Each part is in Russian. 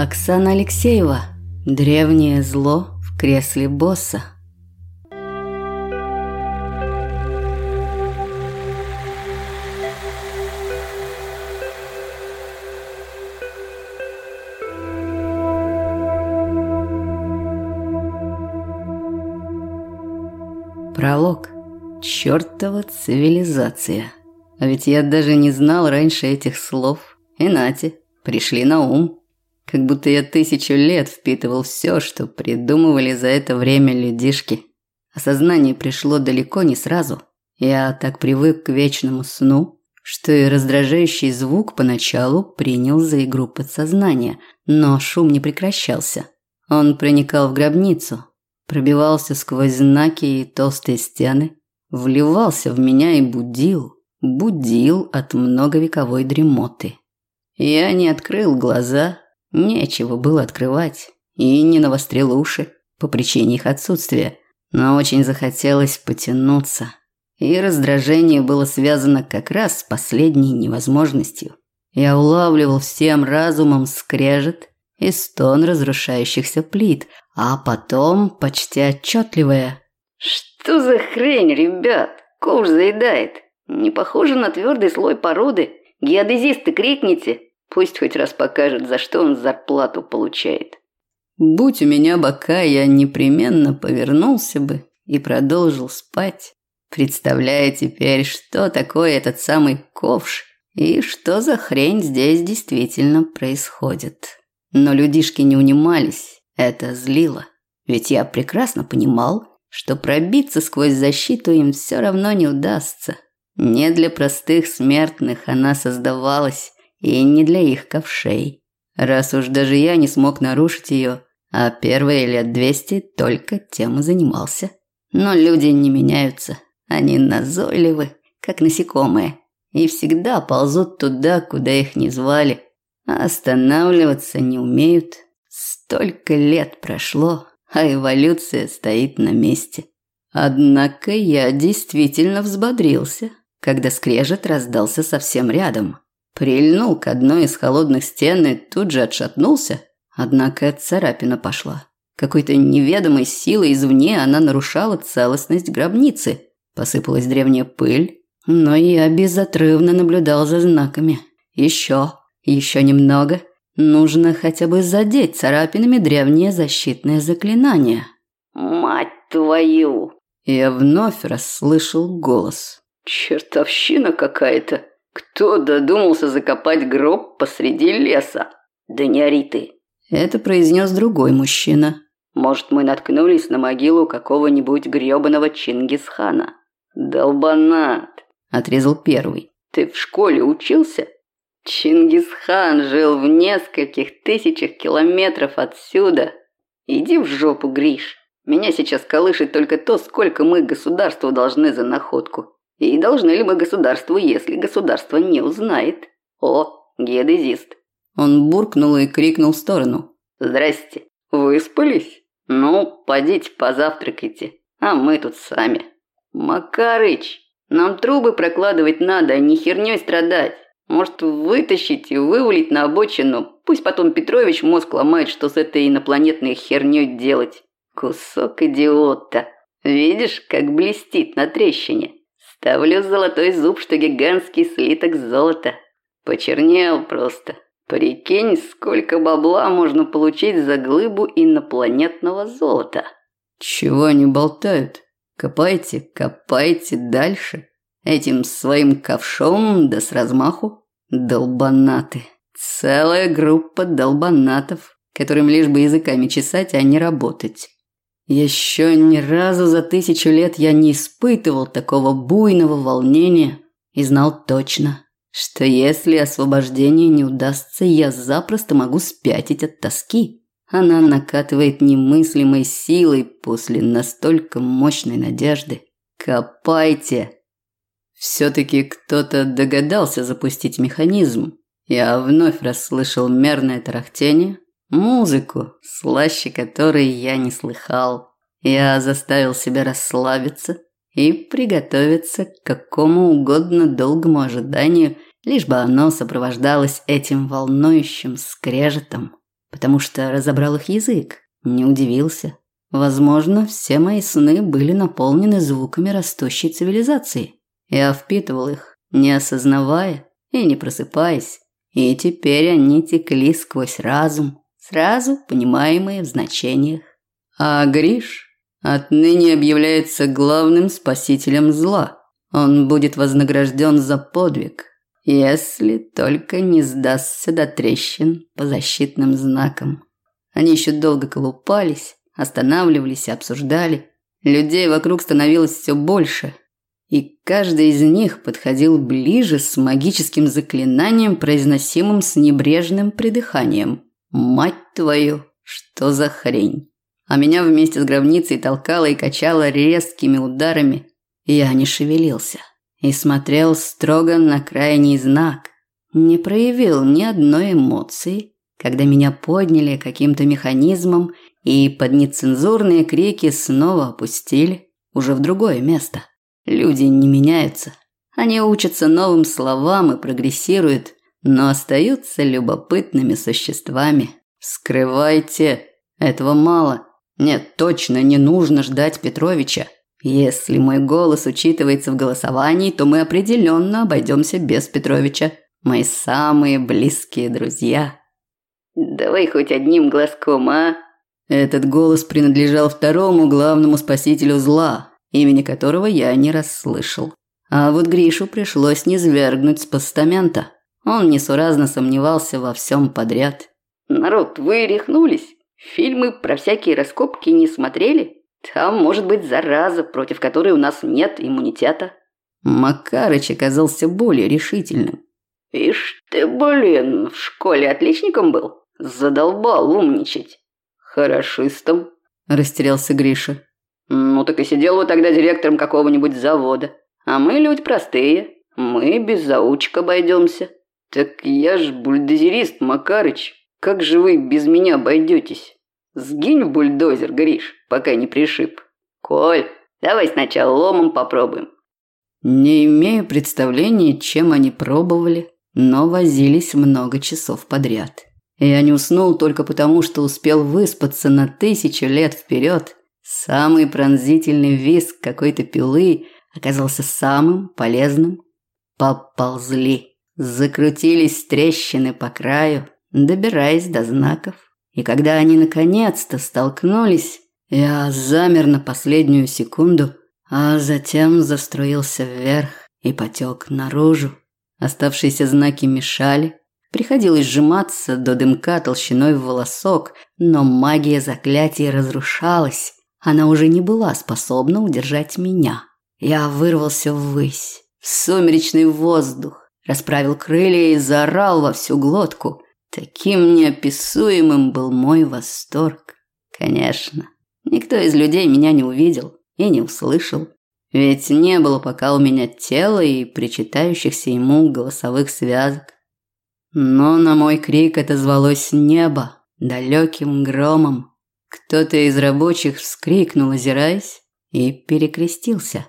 Оксана Алексеева. Древнее зло в кресле босса. Пролог. Чёртова цивилизация. А ведь я даже не знал раньше этих слов. И нате, пришли на ум. Как будто я тысячу лет впитывал все, что придумывали за это время людишки. Осознание пришло далеко не сразу. Я так привык к вечному сну, что и раздражающий звук поначалу принял за игру подсознания, но шум не прекращался. Он проникал в гробницу, пробивался сквозь знаки и толстые стены, вливался в меня и будил, будил от многовековой дремоты. Я не открыл глаза, Нечего было открывать и не навострил уши по причине их отсутствия, но очень захотелось потянуться. И раздражение было связано как раз с последней невозможностью. Я улавливал всем разумом скрежет и стон разрушающихся плит, а потом почти отчетливое «Что за хрень, ребят? Ковш заедает. Не похоже на твердый слой породы. Геодезисты, крикните!» Пусть хоть раз покажет, за что он зарплату получает. Будь у меня бока, я непременно повернулся бы и продолжил спать, представляя теперь, что такое этот самый ковш и что за хрень здесь действительно происходит. Но людишки не унимались, это злило. Ведь я прекрасно понимал, что пробиться сквозь защиту им все равно не удастся. Не для простых смертных она создавалась, и не для их ковшей. Раз уж даже я не смог нарушить ее, а первые лет двести только тем и занимался. Но люди не меняются. Они назойливы, как насекомые, и всегда ползут туда, куда их не звали, а останавливаться не умеют. Столько лет прошло, а эволюция стоит на месте. Однако я действительно взбодрился, когда скрежет раздался совсем рядом. Прильнул к одной из холодных стен и тут же отшатнулся. Однако царапина пошла. Какой-то неведомой силой извне она нарушала целостность гробницы. Посыпалась древняя пыль, но я безотрывно наблюдал за знаками. Еще, еще немного. Нужно хотя бы задеть царапинами древнее защитное заклинание. «Мать твою!» Я вновь расслышал голос. «Чертовщина какая-то!» Кто додумался закопать гроб посреди леса? Да не ори ты. Это произнес другой мужчина. Может, мы наткнулись на могилу какого-нибудь грёбаного Чингисхана? Долбанат, отрезал первый. Ты в школе учился? Чингисхан жил в нескольких тысячах километров отсюда. Иди в жопу, Гриш. Меня сейчас колышет только то, сколько мы государству должны за находку. И должны ли мы государству, если государство не узнает? О, геодезист. Он буркнул и крикнул в сторону. Здрасте. Выспались? Ну, подите позавтракайте, а мы тут сами. Макарыч, нам трубы прокладывать надо, а не хернёй страдать. Может, вытащить и вывалить на обочину. Пусть потом Петрович мозг ломает, что с этой инопланетной хернёй делать. Кусок идиота. Видишь, как блестит на трещине? Ставлю золотой зуб, что гигантский слиток золота. Почернел просто. Прикинь, сколько бабла можно получить за глыбу инопланетного золота. Чего они болтают? Копайте, копайте дальше. Этим своим ковшом да с размаху. Долбанаты. Целая группа долбанатов, которым лишь бы языками чесать, а не работать. Еще ни разу за тысячу лет я не испытывал такого буйного волнения и знал точно, что если освобождение не удастся, я запросто могу спятить от тоски. Она накатывает немыслимой силой после настолько мощной надежды. Копайте! Все-таки кто-то догадался запустить механизм. Я вновь расслышал мерное тарахтение, Музыку, слаще которой я не слыхал. Я заставил себя расслабиться и приготовиться к какому угодно долгому ожиданию, лишь бы оно сопровождалось этим волнующим скрежетом. потому что разобрал их язык, не удивился. Возможно, все мои сны были наполнены звуками растущей цивилизации. Я впитывал их, не осознавая и не просыпаясь. И теперь они текли сквозь разум, сразу понимаемые в значениях. А Гриш отныне объявляется главным спасителем зла. Он будет вознагражден за подвиг, если только не сдастся до трещин по защитным знакам. Они еще долго колупались, останавливались и обсуждали. Людей вокруг становилось все больше, и каждый из них подходил ближе с магическим заклинанием, произносимым с небрежным придыханием. «Мать твою, что за хрень!» А меня вместе с гробницей толкало и качало резкими ударами. Я не шевелился и смотрел строго на крайний знак. Не проявил ни одной эмоции, когда меня подняли каким-то механизмом и под нецензурные крики снова опустили уже в другое место. Люди не меняются. Они учатся новым словам и прогрессируют, но остаются любопытными существами. Скрывайте. Этого мало. Нет, точно не нужно ждать Петровича. Если мой голос учитывается в голосовании, то мы определенно обойдемся без Петровича. Мои самые близкие друзья. Давай хоть одним глазком, а? Этот голос принадлежал второму главному спасителю зла, имени которого я не расслышал. А вот Гришу пришлось низвергнуть с постамента. Он несуразно сомневался во всем подряд. Народ, вы рехнулись? Фильмы про всякие раскопки не смотрели? Там может быть зараза, против которой у нас нет иммунитета. Макарыч оказался более решительным. Ишь ты, блин, в школе отличником был? Задолбал умничать. Хорошистом. Растерялся Гриша. Ну так и сидел бы тогда директором какого-нибудь завода. А мы люди простые. Мы без заучек обойдемся. Так я ж бульдозерист, Макарыч. Как же вы без меня обойдетесь? Сгинь бульдозер, Гриш, пока не пришиб. Коль, давай сначала ломом попробуем. Не имею представления, чем они пробовали, но возились много часов подряд. Я не уснул только потому, что успел выспаться на тысячу лет вперед. Самый пронзительный визг какой-то пилы оказался самым полезным. Поползли, закрутились трещины по краю, добираясь до знаков. И когда они наконец-то столкнулись, я замер на последнюю секунду, а затем заструился вверх и потек наружу. Оставшиеся знаки мешали. Приходилось сжиматься до дымка толщиной в волосок, но магия заклятия разрушалась. Она уже не была способна удержать меня. Я вырвался ввысь, в сумеречный воздух, расправил крылья и заорал во всю глотку – Таким неописуемым был мой восторг. Конечно, никто из людей меня не увидел и не услышал. Ведь не было пока у меня тела и причитающихся ему голосовых связок. Но на мой крик отозвалось небо далеким громом. Кто-то из рабочих вскрикнул, озираясь, и перекрестился.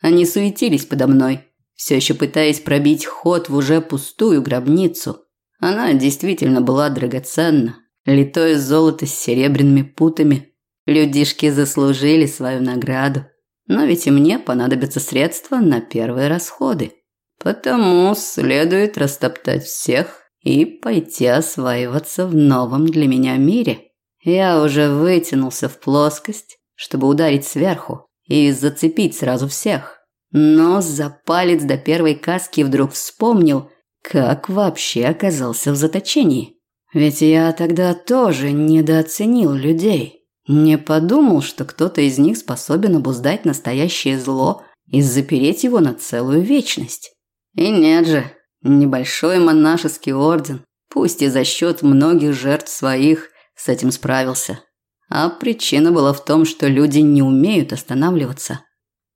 Они суетились подо мной, все еще пытаясь пробить ход в уже пустую гробницу – она действительно была драгоценна, литое золото с серебряными путами. Людишки заслужили свою награду. Но ведь и мне понадобятся средства на первые расходы. Потому следует растоптать всех и пойти осваиваться в новом для меня мире. Я уже вытянулся в плоскость, чтобы ударить сверху и зацепить сразу всех. Но за палец до первой каски вдруг вспомнил – как вообще оказался в заточении? Ведь я тогда тоже недооценил людей. Не подумал, что кто-то из них способен обуздать настоящее зло и запереть его на целую вечность. И нет же, небольшой монашеский орден, пусть и за счет многих жертв своих, с этим справился. А причина была в том, что люди не умеют останавливаться.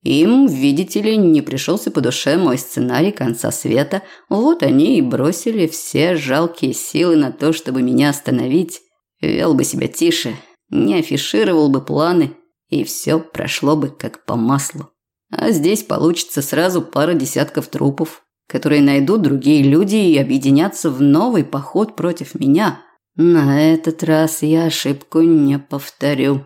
Им, видите ли, не пришелся по душе мой сценарий конца света. Вот они и бросили все жалкие силы на то, чтобы меня остановить. Вел бы себя тише, не афишировал бы планы, и все прошло бы как по маслу. А здесь получится сразу пара десятков трупов, которые найдут другие люди и объединятся в новый поход против меня. На этот раз я ошибку не повторю.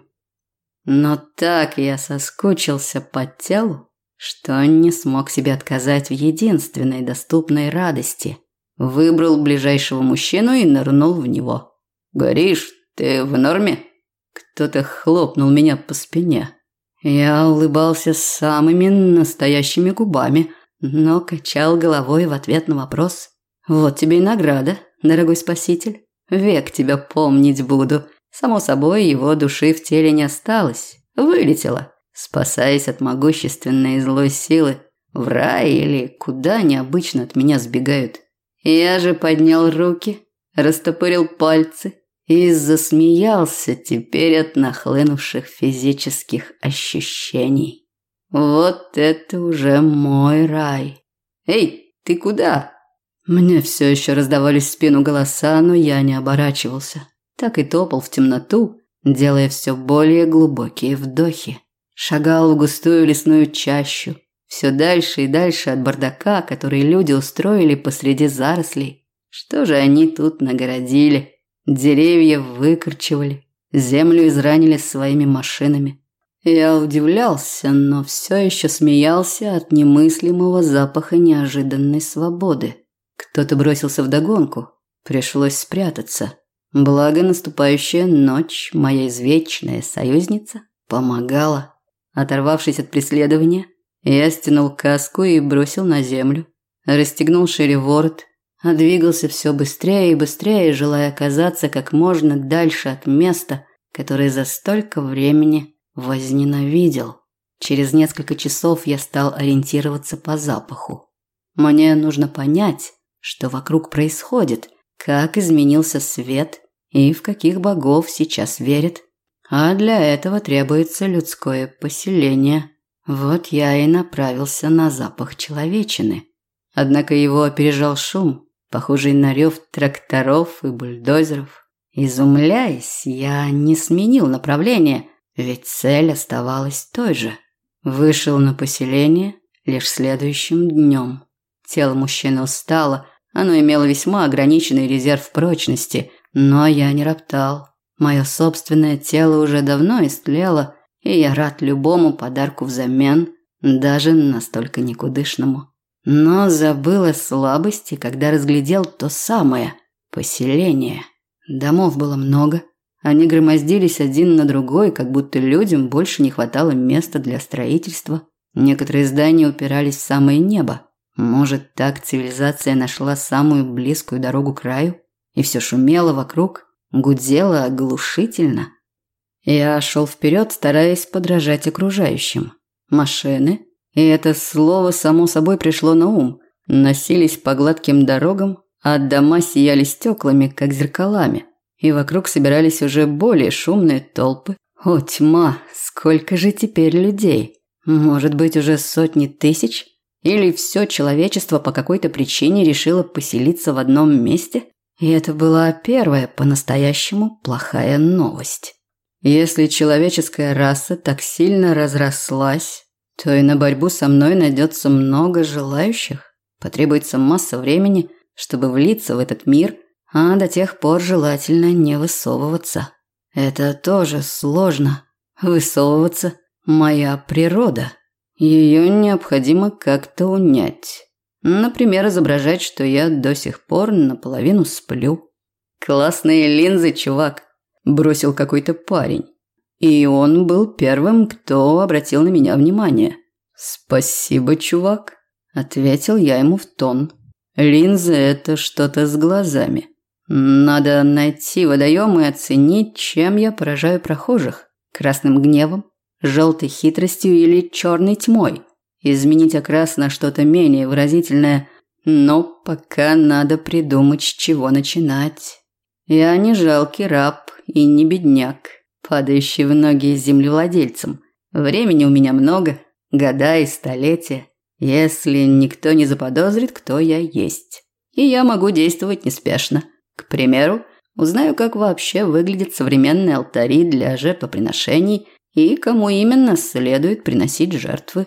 Но так я соскучился по телу, что не смог себе отказать в единственной доступной радости. Выбрал ближайшего мужчину и нырнул в него. «Горишь, ты в норме?» Кто-то хлопнул меня по спине. Я улыбался самыми настоящими губами, но качал головой в ответ на вопрос. «Вот тебе и награда, дорогой спаситель. Век тебя помнить буду». Само собой, его души в теле не осталось. Вылетела, спасаясь от могущественной и злой силы. В рай или куда необычно от меня сбегают. Я же поднял руки, растопырил пальцы и засмеялся теперь от нахлынувших физических ощущений. Вот это уже мой рай. Эй, ты куда? Мне все еще раздавались в спину голоса, но я не оборачивался. Так и топал в темноту, делая все более глубокие вдохи. Шагал в густую лесную чащу, все дальше и дальше от бардака, который люди устроили посреди зарослей. Что же они тут нагородили? Деревья выкорчевали, землю изранили своими машинами. Я удивлялся, но все еще смеялся от немыслимого запаха неожиданной свободы. Кто-то бросился в догонку, пришлось спрятаться. Благо наступающая ночь, моя извечная союзница, помогала. Оторвавшись от преследования, я стянул каску и бросил на землю. Расстегнул шире ворот, а двигался все быстрее и быстрее, желая оказаться как можно дальше от места, которое за столько времени возненавидел. Через несколько часов я стал ориентироваться по запаху. Мне нужно понять, что вокруг происходит, как изменился свет и в каких богов сейчас верят. А для этого требуется людское поселение. Вот я и направился на запах человечины. Однако его опережал шум, похожий на рев тракторов и бульдозеров. Изумляясь, я не сменил направление, ведь цель оставалась той же. Вышел на поселение лишь следующим днем. Тело мужчины устало, оно имело весьма ограниченный резерв прочности, но я не роптал. Мое собственное тело уже давно истлело, и я рад любому подарку взамен, даже настолько никудышному. Но забыл о слабости, когда разглядел то самое поселение. Домов было много, они громоздились один на другой, как будто людям больше не хватало места для строительства. Некоторые здания упирались в самое небо. Может, так цивилизация нашла самую близкую дорогу к краю? И все шумело вокруг, гудело оглушительно. Я шел вперед, стараясь подражать окружающим. Машины, и это слово само собой пришло на ум, носились по гладким дорогам, а дома сияли стеклами, как зеркалами, и вокруг собирались уже более шумные толпы. О, тьма, сколько же теперь людей? Может быть, уже сотни тысяч? Или все человечество по какой-то причине решило поселиться в одном месте? И это была первая по-настоящему плохая новость. Если человеческая раса так сильно разрослась, то и на борьбу со мной найдется много желающих. Потребуется масса времени, чтобы влиться в этот мир, а до тех пор желательно не высовываться. Это тоже сложно. Высовываться – моя природа. Ее необходимо как-то унять. Например, изображать, что я до сих пор наполовину сплю. «Классные линзы, чувак», – бросил какой-то парень. И он был первым, кто обратил на меня внимание. «Спасибо, чувак», – ответил я ему в тон. «Линзы – это что-то с глазами. Надо найти водоем и оценить, чем я поражаю прохожих. Красным гневом, желтой хитростью или черной тьмой. Изменить окрас на что-то менее выразительное, но пока надо придумать, с чего начинать. Я не жалкий раб и не бедняк падающий в ноги землевладельцам. Времени у меня много, года и столетия, если никто не заподозрит, кто я есть. И я могу действовать неспешно. К примеру, узнаю, как вообще выглядят современные алтари для жертвоприношений и кому именно следует приносить жертвы.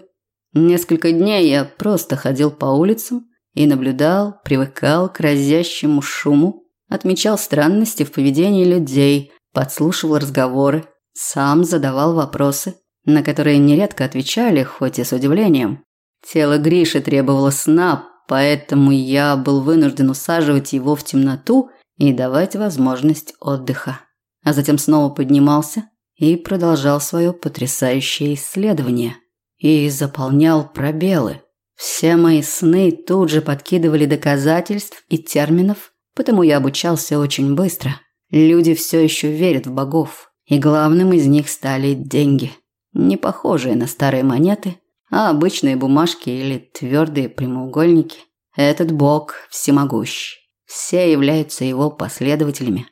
Несколько дней я просто ходил по улицам и наблюдал, привыкал к разящему шуму, отмечал странности в поведении людей, подслушивал разговоры, сам задавал вопросы, на которые нередко отвечали, хоть и с удивлением. Тело Гриши требовало сна, поэтому я был вынужден усаживать его в темноту и давать возможность отдыха. А затем снова поднимался и продолжал свое потрясающее исследование. И заполнял пробелы. Все мои сны тут же подкидывали доказательств и терминов, потому я обучался очень быстро. Люди все еще верят в богов, и главным из них стали деньги. Не похожие на старые монеты, а обычные бумажки или твердые прямоугольники. Этот бог всемогущ. Все являются его последователями.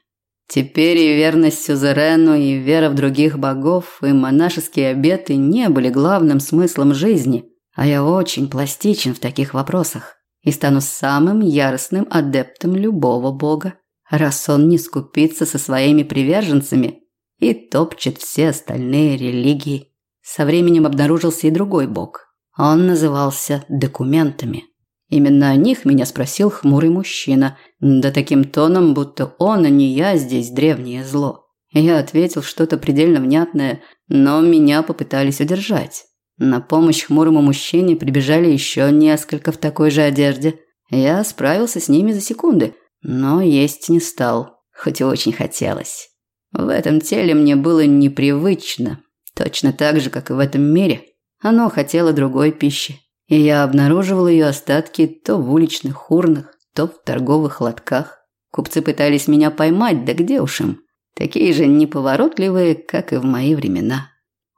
Теперь и верность сюзерену, и вера в других богов, и монашеские обеты не были главным смыслом жизни, а я очень пластичен в таких вопросах и стану самым яростным адептом любого бога, раз он не скупится со своими приверженцами и топчет все остальные религии. Со временем обнаружился и другой бог. Он назывался документами. Именно о них меня спросил хмурый мужчина, да таким тоном, будто он, а не я здесь древнее зло. Я ответил что-то предельно внятное, но меня попытались удержать. На помощь хмурому мужчине прибежали еще несколько в такой же одежде. Я справился с ними за секунды, но есть не стал, хоть и очень хотелось. В этом теле мне было непривычно, Точно так же, как и в этом мире. Оно хотело другой пищи. И я обнаруживал ее остатки то в уличных урнах, то в торговых лотках. Купцы пытались меня поймать, да где уж им. Такие же неповоротливые, как и в мои времена.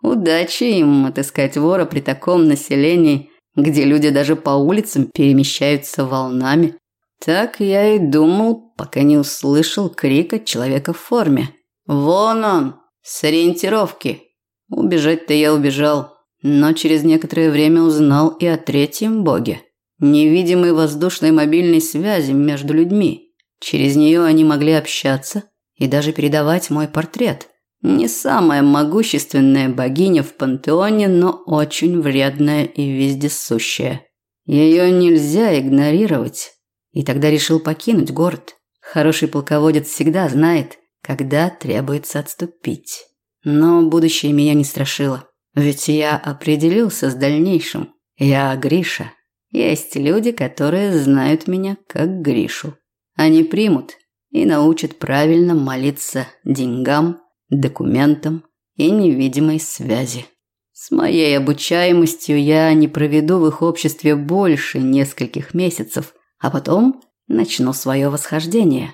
Удачи им отыскать вора при таком населении, где люди даже по улицам перемещаются волнами. Так я и думал, пока не услышал крик от человека в форме. «Вон он! С ориентировки!» Убежать-то я убежал, но через некоторое время узнал и о третьем боге. Невидимой воздушной мобильной связи между людьми. Через нее они могли общаться и даже передавать мой портрет. Не самая могущественная богиня в пантеоне, но очень вредная и вездесущая. Ее нельзя игнорировать. И тогда решил покинуть город. Хороший полководец всегда знает, когда требуется отступить. Но будущее меня не страшило. Ведь я определился с дальнейшим. Я Гриша. Есть люди, которые знают меня как Гришу. Они примут и научат правильно молиться деньгам, документам и невидимой связи. С моей обучаемостью я не проведу в их обществе больше нескольких месяцев, а потом начну свое восхождение.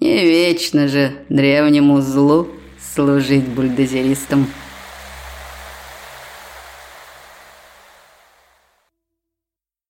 И вечно же древнему злу служить бульдозеристом.